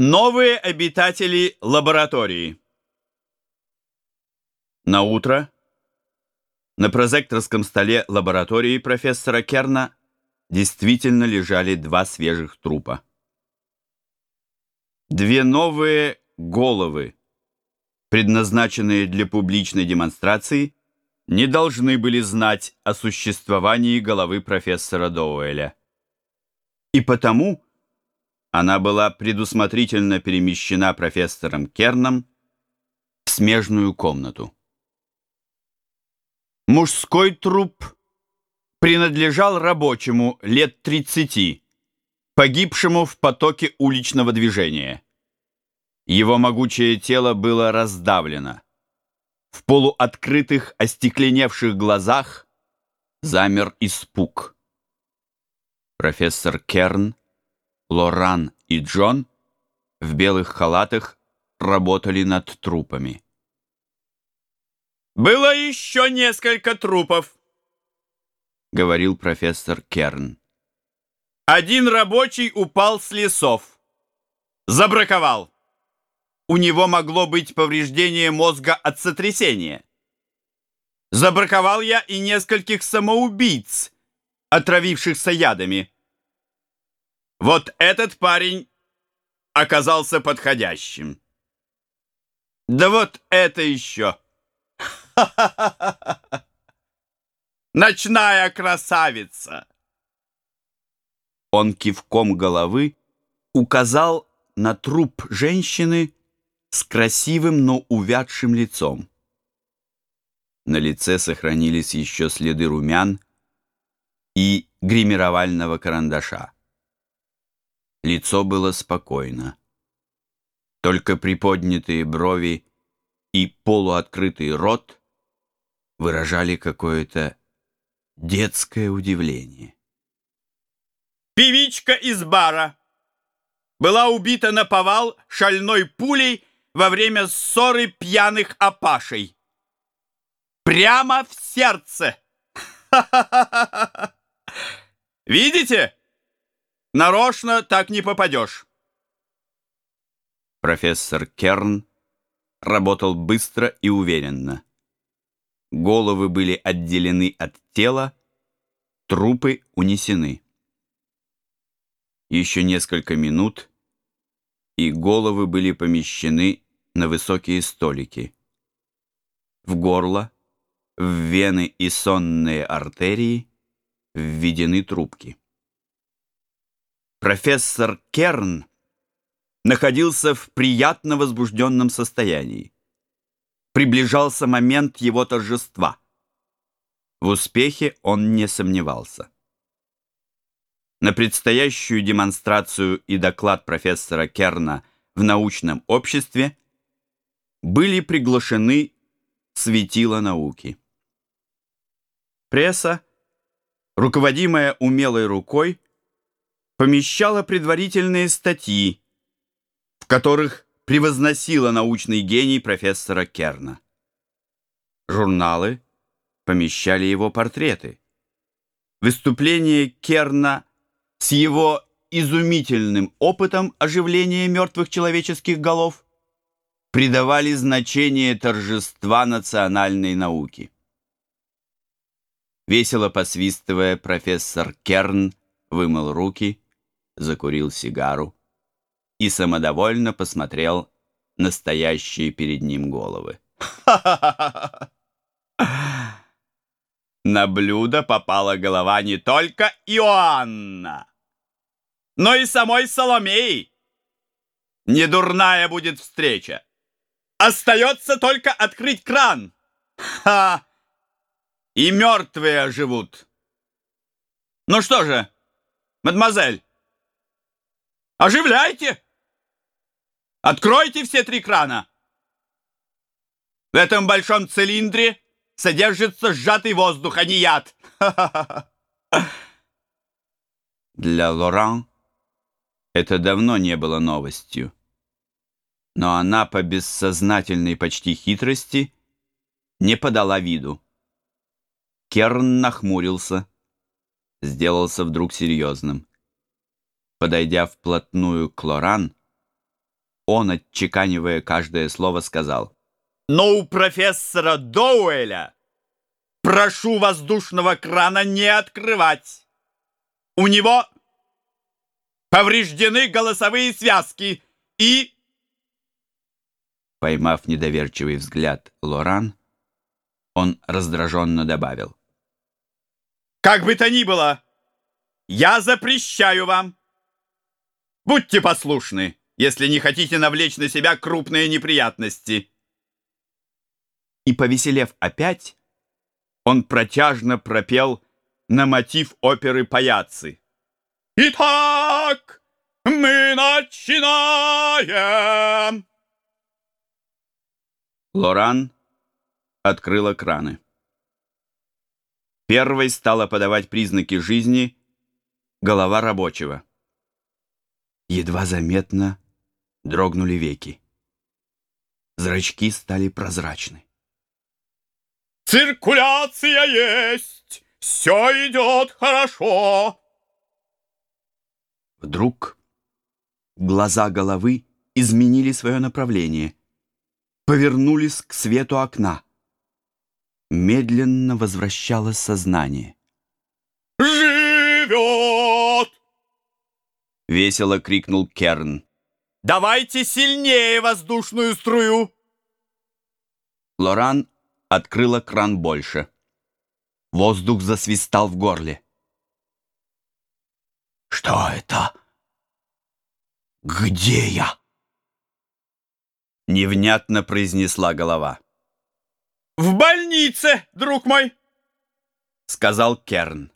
Новые обитатели лаборатории. На утро на прозекторском столе лаборатории профессора Керна действительно лежали два свежих трупа. Две новые головы, предназначенные для публичной демонстрации, не должны были знать о существовании головы профессора Доуэля. И потому она была предусмотрительно перемещена профессором Керном в смежную комнату. Мужской труп принадлежал рабочему лет 30, погибшему в потоке уличного движения. Его могучее тело было раздавлено. В полуоткрытых, остекленевших глазах замер испуг. Профессор Керн, Лоран и Джон в белых халатах работали над трупами. «Было еще несколько трупов», — говорил профессор Керн. «Один рабочий упал с лесов. Забраковал. У него могло быть повреждение мозга от сотрясения. Забраковал я и нескольких самоубийц, отравившихся ядами. Вот этот парень оказался подходящим. Да вот это еще!» Ночная красавица!» Он кивком головы указал на труп женщины с красивым, но увядшим лицом. На лице сохранились еще следы румян и гримировального карандаша. Лицо было спокойно. Только приподнятые брови и полуоткрытый рот выражали какое-то детское удивление. Певичка из бара была убита на повал шальной пулей во время ссоры пьяных опашей. Прямо в сердце. Видите? Нарочно так не попадешь. Профессор Керн работал быстро и уверенно. Головы были отделены от тела, трупы унесены. Еще несколько минут, и головы были помещены на высокие столики. В горло, в вены и сонные артерии введены трубки. Профессор Керн находился в приятно возбужденном состоянии приближался момент его торжества. В успехе он не сомневался. На предстоящую демонстрацию и доклад профессора Керна в научном обществе были приглашены светила науки. Пресса, руководимая умелой рукой, помещала предварительные статьи, в которых превозносила научный гений профессора Керна. Журналы помещали его портреты. Выступление Керна с его изумительным опытом оживления мертвых человеческих голов придавали значение торжества национальной науки. Весело посвистывая, профессор Керн вымыл руки, закурил сигару и самодовольно посмотрел на стоящие перед ним головы. На блюдо попала голова не только Иоанна, но и самой Соломеи. Недурная будет встреча. Остается только открыть кран. Ха! И мертвые оживут. Ну что же, мадемуазель, оживляйте! Откройте все три крана. В этом большом цилиндре содержится сжатый воздух, а не яд. Для Лоран это давно не было новостью. Но она по бессознательной почти хитрости не подала виду. Керн нахмурился, сделался вдруг серьезным. Подойдя вплотную к Лоран, он, отчеканивая каждое слово, сказал. «Но у профессора Доуэля прошу воздушного крана не открывать. У него повреждены голосовые связки и...» Поймав недоверчивый взгляд Лоран, он раздраженно добавил. «Как бы то ни было, я запрещаю вам. Будьте послушны, если не хотите навлечь на себя крупные неприятности». И, повеселев опять, он протяжно пропел на мотив оперы «Паяцы». «Итак, мы начинаем!» Лоран открыла краны. Первой стала подавать признаки жизни голова рабочего. Едва заметно дрогнули веки. Зрачки стали прозрачны. «Циркуляция есть! Все идет хорошо!» Вдруг глаза головы изменили свое направление, повернулись к свету окна. Медленно возвращалось сознание. «Живет!» — весело крикнул Керн. «Давайте сильнее воздушную струю!» Лоран открыла кран больше. Воздух засвистал в горле. «Что это? Где я?» Невнятно произнесла голова. «В больнице, друг мой!» Сказал Керн.